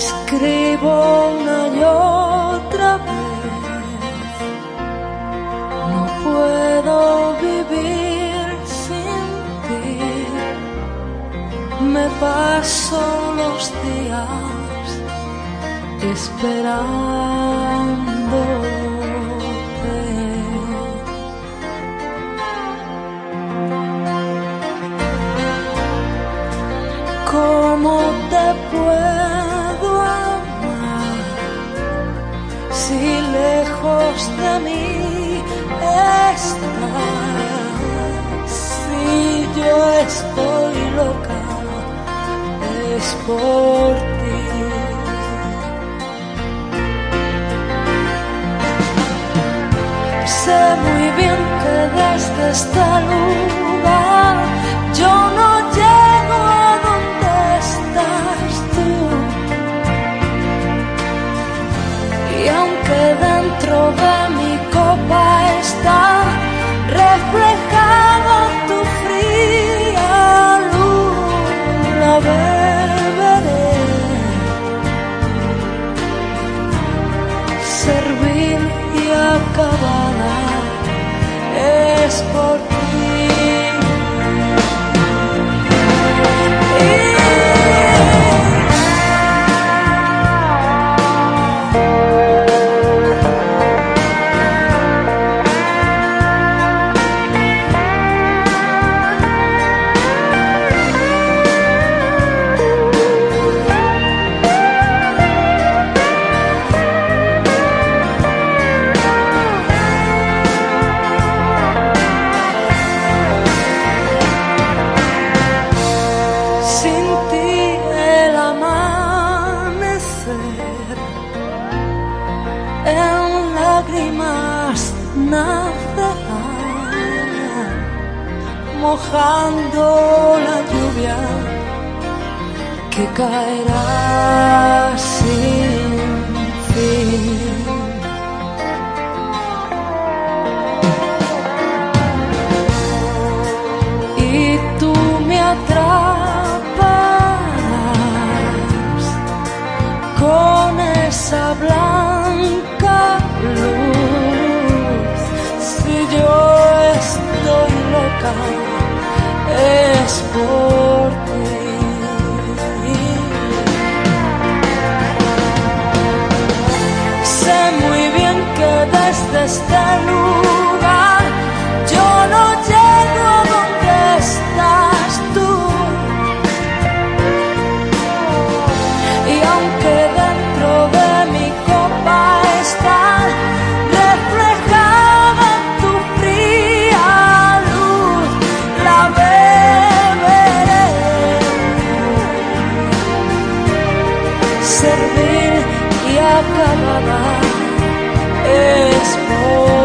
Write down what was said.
escribo una y otra vez. No puedo vivir sin ti. Me paso los días esperándote. ¿Cómo te puedo de mí estás? Si yo estoy loca, es por ti. Sé muy bien que desde este lugar yo no llego a donde estás tú. Y aunque dentro de lágrimas nacerán, mojando la lluvia que caerá sin fin. Y tú me atraparás con esa blanca. es por servir y agradar es por